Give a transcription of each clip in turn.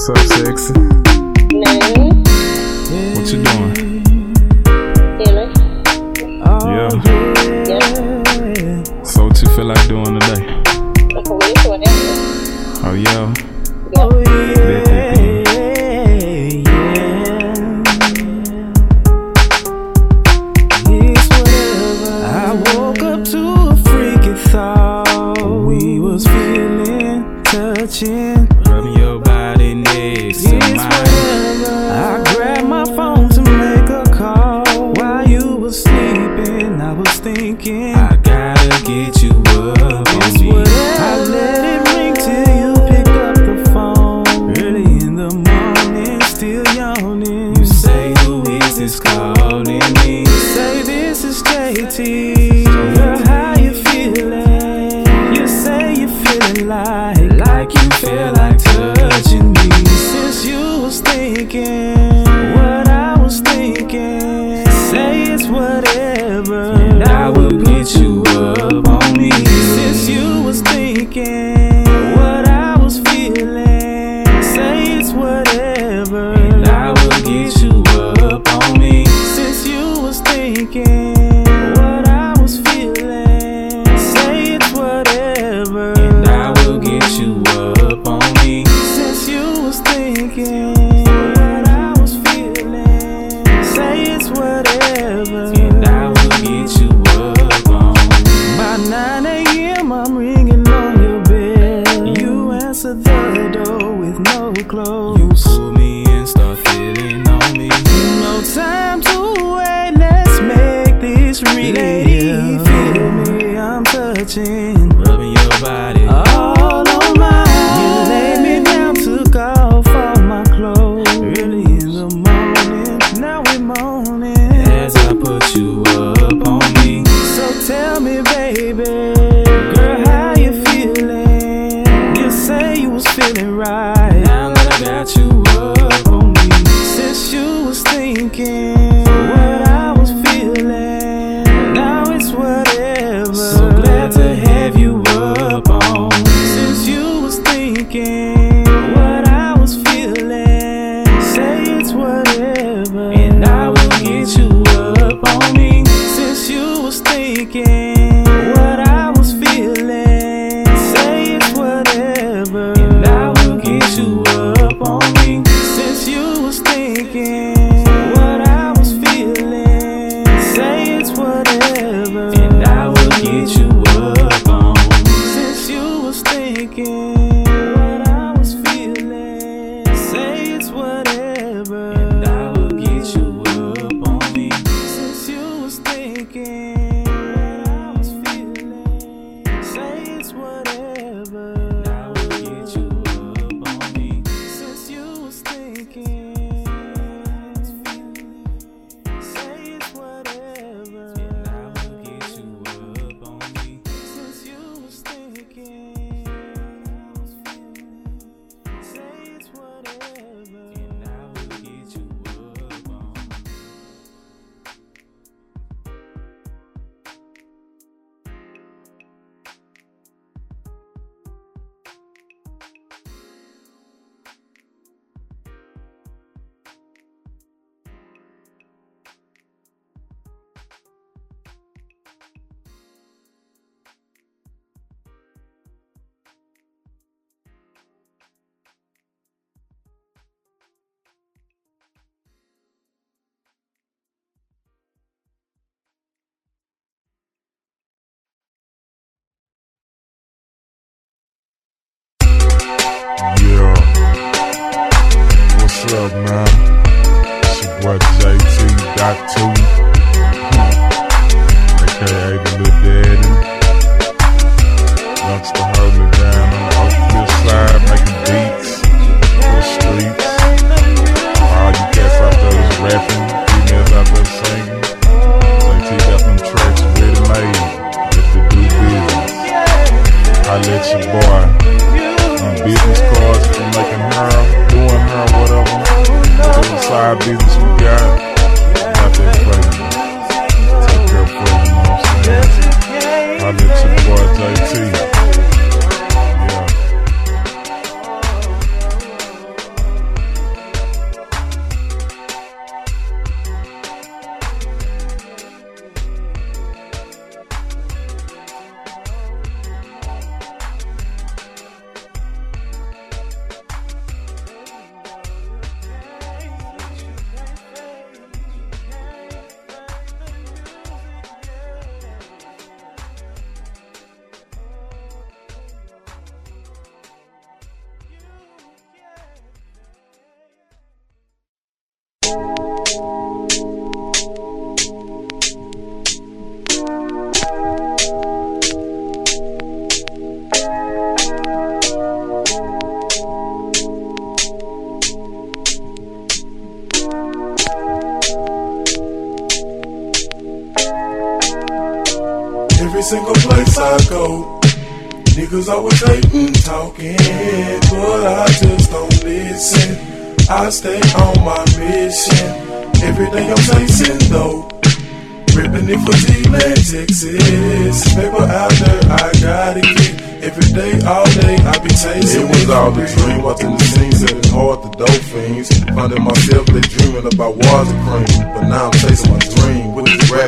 What's up, sexy? What you doing? Yeah. yeah. So what you feel like doing today? Oh yeah. morning. You say, Who is this calling me? You say, This is JT. close. You pull me and start feeling on me. No time to wait, let's make this real. Feel me, I'm touching. thinking, what I was feeling. Say it's whatever, and I will get you up on me. Since you was thinking, what I was feeling. Say it's whatever, and I will get you up on me. Since you was thinking. what I was feeling. Say it's Whatever. And I will get you up on me since you was thinking. Single place I go. Niggas always hating, mm, talking, but I just don't listen. I stay on my mission. Every day I'm chasing though. Ripping it for G-Land, Texas. Paper out there, I gotta get. Every day, all day, I be chasing. It was all a dream, watching the scene, setting hard the dope fiends. Finding myself, they dreaming about wars and cream. But now I'm chasing my dream with this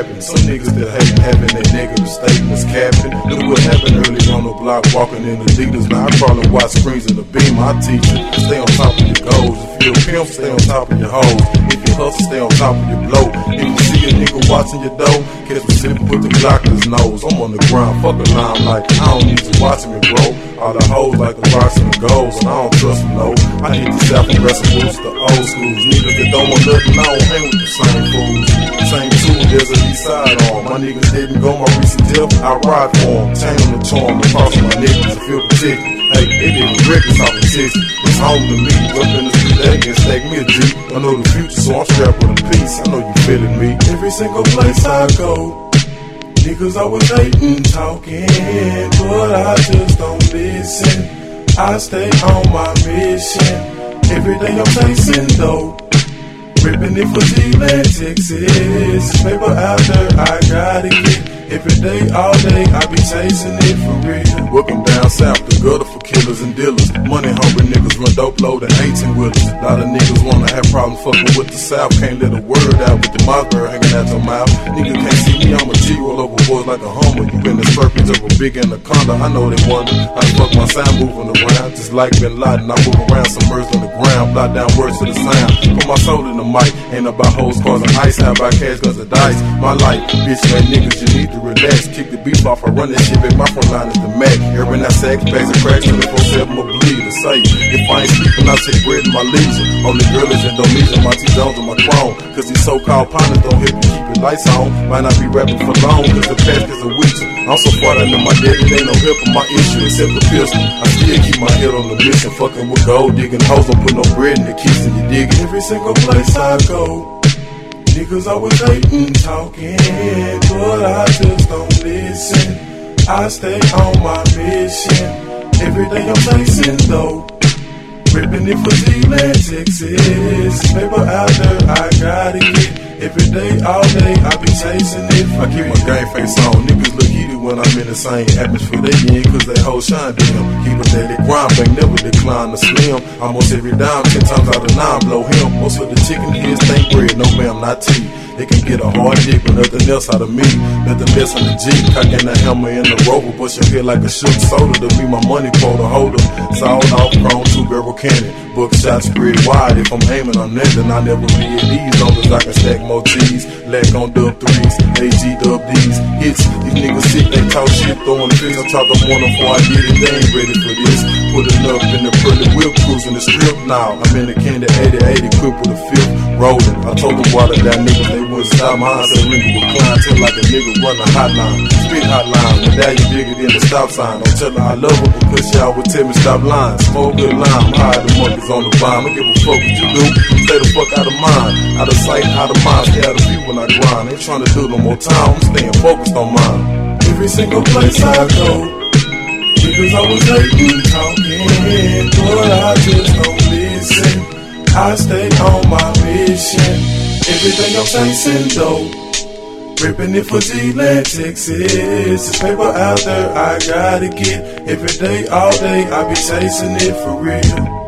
rapping. Some niggas that hate having their negative statements capping. Look what happened early on the block, walking in the leaders. Now I and watch screens in the beam. I teach you, stay on top of your goals. If you're a pimp, stay on top of your hoes. If you hustle, stay on top of your blow. If you see a nigga watching your dough, catch me slipping, put the Glock in his nose. I'm on the ground, fuck a like I don't need to watch me bro. All the hoes like the rocks and the goals, and I don't trust them, no. I hit the South and boots, the old schools. Niggas that don't want nothing, I don't hang with the same fools. Same two, there's a side on. My niggas didn't go my recent death, I ride for them. Chain on the charm, across my niggas, I feel protected. Hey, they didn't records off the Texas. It's home to me. Up in the they can stack me a G. I know the future, so I'm strapped with a piece. I know you feeling me. Every single place I go. Niggas always hating, talking, but I just don't listen. I stay on my mission. Every day I'm chasing though. Ripping it for G-Land, Texas. Paper out there, I gotta get. It. Every day, all day, I be chasing it for real. Welcome down south, the gutter for killers and dealers. Money hungry niggas run dope load and 18 wheelers. Lot of niggas wanna have problems fucking with the south. Can't let a word out with the Mossberg hanging out your mouth. Nigga can't see me, I'm a G roll over boys like a homer. You been the serpent of a big anaconda. I know they wonder the fuck my sound moving around. Just like Bin Laden, I move around submerged on the ground. Blot down words to the sound. Put my soul in the mic. Ain't about hoes causing ice. How about cash cause of dice? My life, bitch, man, niggas, you need to relax. Kick the beef off, I run that shit back. My front line is the Mac. Every night, sex, bags and cracks, 24 7 will bleed. To say, if I ain't sleeping, I take bread in my leisure. Only girl is Indonesia, my T Jones and my chrome. Cause these so called partners don't help me keep it lights on. Might not be rapping for long, cause the past is a weaker. I'm so far into my dead, it ain't no help in my issue except the pistol. I still keep my head on the mission, fucking with gold digging hoes, don't put no bread in the kitchen, you dig it? Every single place I go. Niggas always hating, talking, but I just don't listen. I stay on my mission. Every day I'm chasing though. Ripping it for G-Land, Texas. Paper out there, I gotta. Every day, all day, I be chasing it. I keep my game face on. Niggas when I'm in the same atmosphere they in, cause they whole shine them. Keep a daily grind, bank never decline to slim. Almost every dime, ten times out of nine, blow him. Most of the chicken heads think bread, no ma'am, not tea. Can get a hard dick, but nothing else out of me. Nothing less than the G, cocking the hammer in the rover, bust your head like a shook soda to be my money for quota holder. Sawed off, chrome, two barrel cannon. Book shots spread wide. If I'm aiming on that, then I never be at ease. Long as I can stack more cheese. Lack on dub threes, AG dub D's. Hits, these niggas sick, they talk shit, throwing fists. I talk them one before I get it, they ain't ready for this. Putting up in the pretty whip, cruising the strip now. I'm in the candy 80 80, equipped with a fifth rolling. I told the water down niggas, they wouldn't stop. My eyes they ring with clientele like a nigga run a hotline. Spit hotline, but now you bigger than the stop sign. Don't tell her I love her because y'all would tell me stop lying. Smoke good line, I'm high the monkeys on the vine. I give a fuck what you do. Stay the fuck out of mind. Out of sight, out of mind. Stay out of view when I grind. Ain't trying to do no more time. I'm staying focused on mine. Every single place I go. Niggas always hating, talking, but I just don't listen. I stay on my mission. Everything I'm chasing though. Ripping it for G-Land, Texas. It's paper out there, I gotta get. Every day, all day, I be chasing it for real.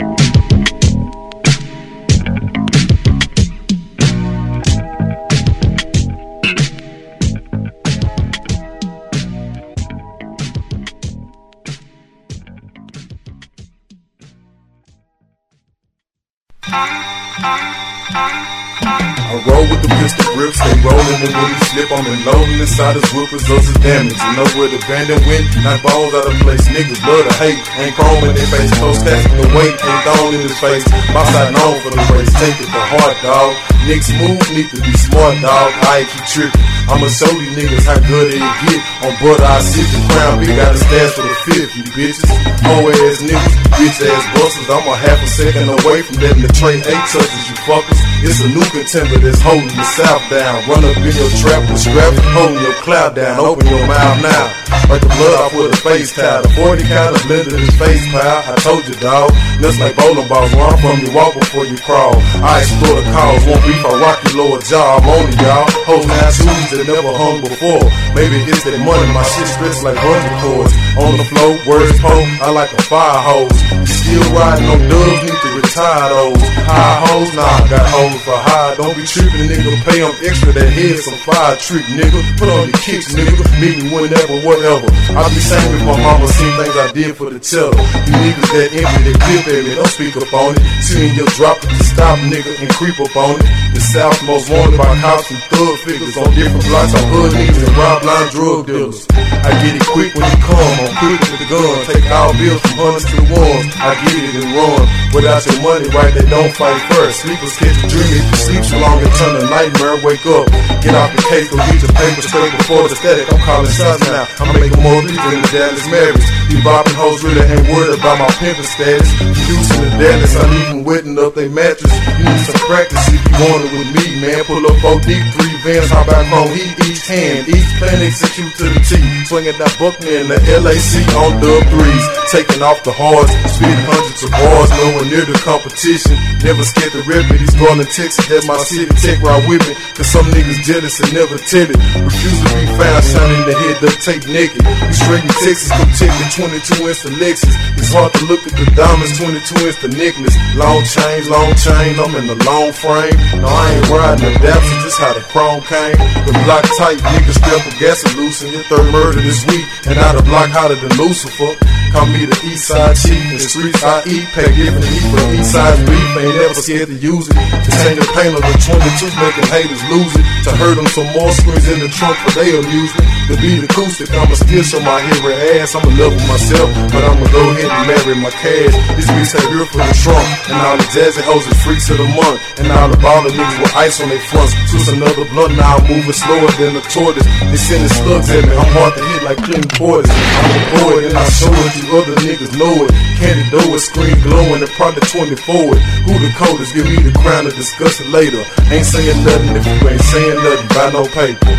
And when you slip, I'm loading inside his whip, results is damage. You know where the bandit went, knock balls out of place. Niggas love to hate, ain't chrome in their face, close casting the weight, ain't thrown in his face. My side known for the race, take it to heart, dog. Niggas move, need to be smart, dog. I keep tripping. I'ma show these niggas how good it get. On butter, I sit the crown, we got a stash for the fifth, you bitches. Hoe ass niggas, bitch ass busters. I'm a half a second away from letting the trade eight touches, you fuckers. It's a new contender that's holding the south down. Run up in your trap with straps, holding your cloud down. Open your mouth now. Like the blood off with a face towel. The 40 kind of blended his face pal. I told you, dog. Just like bowling balls, where I'm from, you walk before you crawl. I explore the cause, won't beef, I rock lower jaw. I'm on y'all. Holding ass shoes that never hung before. Maybe it's that money, my shit stretched like bungee cords. On the floor, words po, I like a fire hose. Still riding on dubs, need to retire those. High hoes, nah, got hoes for high. Don't be tripping, nigga. Pay them extra, that head some fire trick, nigga. Put on your kicks, nigga. Meet me whenever, whatever. I be saying if my mama seen things I did for the cheddar. You niggas that empty, they clip at me, don't speak up on it. See you drop it, stop, nigga, and creep up on it. The South most wanted by cops and thug figures on different blocks. I'm hood niggas and rob line drug dealers. I get it quick when you come, I'm quick with the gun. Take all bills from hundreds to the ones. I get it and run. Without your money, right, they don't fight first. Sleepers catch a dream if you sleep so long and turn a nightmare. Wake up, get off the case, go get your paper straight before the static. I'm calling shots now. I'm making more beats than the Dallas Mavericks. Be bopping hoes really ain't worried about my pimping status. Reducing the deadness, I'm even wetting up they mattress. You need some practice if you want it with me, man. Pull up 4 deep, 3 Benz, how about low, he eats hand, eats plan, execute to the T. Swinging that book in the LAC on the threes, taking off the hards, spitting hundreds of bars, nowhere near the competition. Never scared to rip it, he's going to Texas, that's my city, take right with whip. Cause some niggas jealous and never timid. Refuse to be found, shining the head duct tape naked. We straight in Texas, Go check the 22 inch Lexus. It's hard to look at the diamonds, 22 inch the necklace. Long chains, long chain, I'm in the long frame. No, I ain't riding the daps, just how to chrome came. The block tight, niggas strap a gas and loosen. Your third murder this week, and now the block hotter than Lucifer. Call me the east side chief, the streets I eat, pack different heat, but east side beef ain't ever scared to use it. To change the pain of the 22, making haters lose it. To hurt them some more screens in the trunk for their amusement. To be the acoustic, I'ma still show my hairy ass. I'ma love with myself, but I'ma go ahead and marry my cash. This bitch ain't here for the trunk, and all the jazzy hoes is freaks of the month. And all the baller niggas with ice on their fronts. Choose another blunt, now I'm moving slower than a tortoise. They sending slugs at me, I'm hard to hit like Clinton Portis. I'm a boy, and I show it, you other niggas know it. Candy is screen glowing, and probably 24 it. Who the coldest? Give me the crown to discuss it later. Ain't saying nothing if you ain't saying nothing, buy no paper.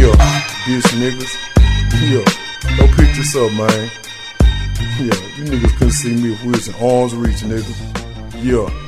Yeah, bitch niggas. Yeah, pick this up, man. Yeah, you niggas couldn't see me if we was in arms reach, niggas. Yeah.